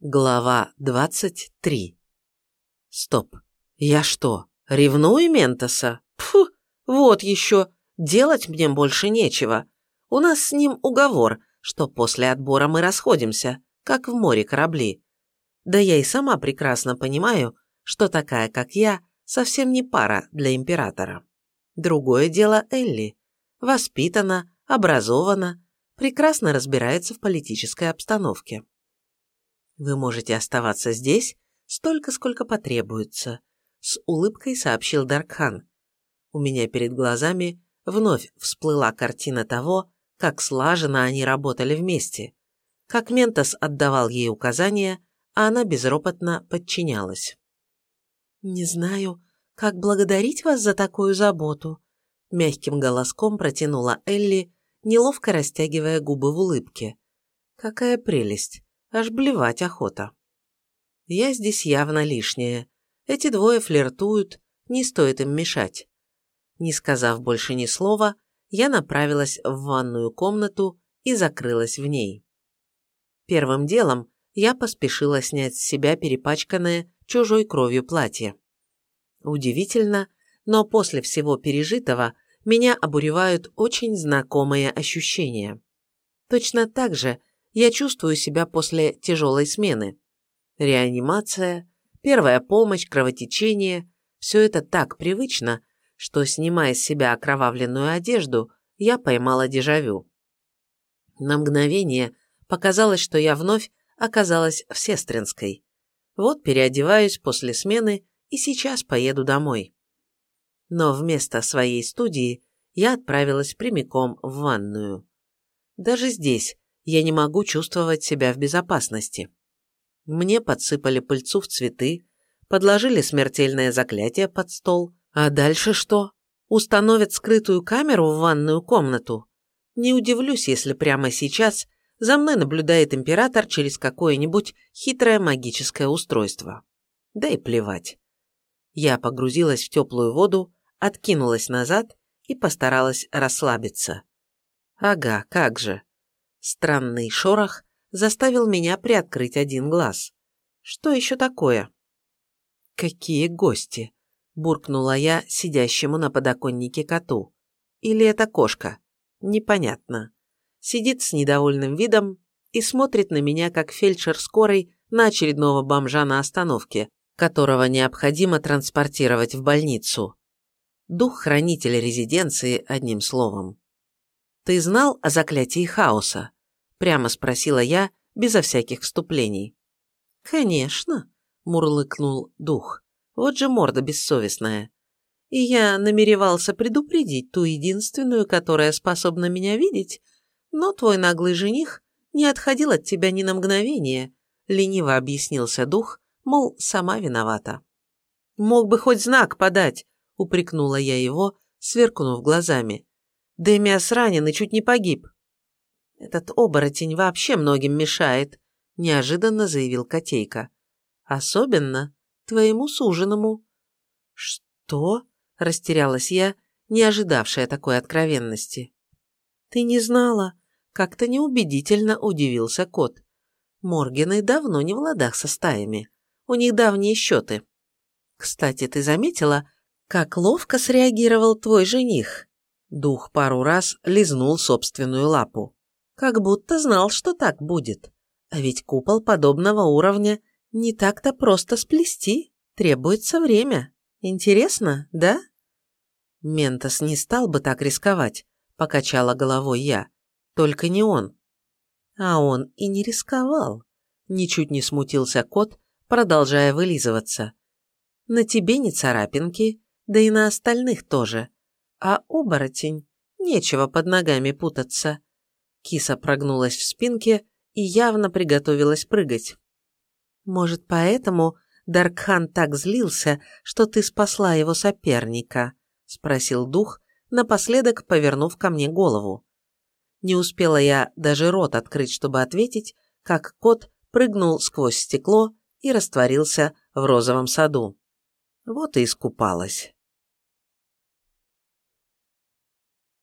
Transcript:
Глава 23. Стоп. Я что, ревную Ментоса? Пфу, вот еще. Делать мне больше нечего. У нас с ним уговор, что после отбора мы расходимся, как в море корабли. Да я и сама прекрасно понимаю, что такая, как я, совсем не пара для императора. Другое дело Элли. Воспитана, образована, прекрасно разбирается в политической обстановке. «Вы можете оставаться здесь столько, сколько потребуется», — с улыбкой сообщил Даркхан. У меня перед глазами вновь всплыла картина того, как слаженно они работали вместе, как Ментос отдавал ей указания, а она безропотно подчинялась. «Не знаю, как благодарить вас за такую заботу», — мягким голоском протянула Элли, неловко растягивая губы в улыбке. «Какая прелесть! Аж блевать охота. Я здесь явно лишняя. Эти двое флиртуют, не стоит им мешать. Не сказав больше ни слова, я направилась в ванную комнату и закрылась в ней. Первым делом я поспешила снять с себя перепачканное чужой кровью платье. Удивительно, но после всего пережитого меня обуревают очень знакомые ощущения. Точно так же я чувствую себя после тяжелой смены. Реанимация, первая помощь, кровотечение – все это так привычно, что, снимая с себя окровавленную одежду, я поймала дежавю. На мгновение показалось, что я вновь оказалась в Сестринской. Вот переодеваюсь после смены и сейчас поеду домой. Но вместо своей студии я отправилась прямиком в ванную. Даже здесь я не могу чувствовать себя в безопасности. Мне подсыпали пыльцу в цветы, подложили смертельное заклятие под стол, а дальше что? Установят скрытую камеру в ванную комнату? Не удивлюсь, если прямо сейчас за мной наблюдает император через какое-нибудь хитрое магическое устройство. Да и плевать. Я погрузилась в теплую воду, откинулась назад и постаралась расслабиться. Ага, как же. Странный шорох заставил меня приоткрыть один глаз. Что еще такое? «Какие гости!» – буркнула я сидящему на подоконнике коту. «Или это кошка? Непонятно. Сидит с недовольным видом и смотрит на меня, как фельдшер скорой на очередного бомжа на остановке, которого необходимо транспортировать в больницу. Дух-хранитель резиденции, одним словом. «Ты знал о заклятии хаоса?» – прямо спросила я, безо всяких вступлений. «Конечно», – мурлыкнул дух. «Вот же морда бессовестная. И я намеревался предупредить ту единственную, которая способна меня видеть, но твой наглый жених не отходил от тебя ни на мгновение», – лениво объяснился дух, мол, сама виновата. «Мог бы хоть знак подать», – упрекнула я его, сверкнув глазами. Демиас ранен и чуть не погиб. Этот оборотень вообще многим мешает, неожиданно заявил Котейка. Особенно твоему суженому. Что? Растерялась я, не ожидавшая такой откровенности. Ты не знала? Как-то неубедительно удивился кот. Моргины давно не в ладах со стаями. У них давние счеты. Кстати, ты заметила, как ловко среагировал твой жених? Дух пару раз лизнул собственную лапу. Как будто знал, что так будет. А ведь купол подобного уровня не так-то просто сплести. Требуется время. Интересно, да? Ментос не стал бы так рисковать, покачала головой я. Только не он. А он и не рисковал. Ничуть не смутился кот, продолжая вылизываться. На тебе не царапинки, да и на остальных тоже. А оборотень? Нечего под ногами путаться. Киса прогнулась в спинке и явно приготовилась прыгать. Может, поэтому Даркхан так злился, что ты спасла его соперника? Спросил дух, напоследок повернув ко мне голову. Не успела я даже рот открыть, чтобы ответить, как кот прыгнул сквозь стекло и растворился в розовом саду. Вот и искупалась.